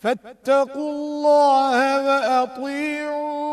فاتقوا الله وأطيعون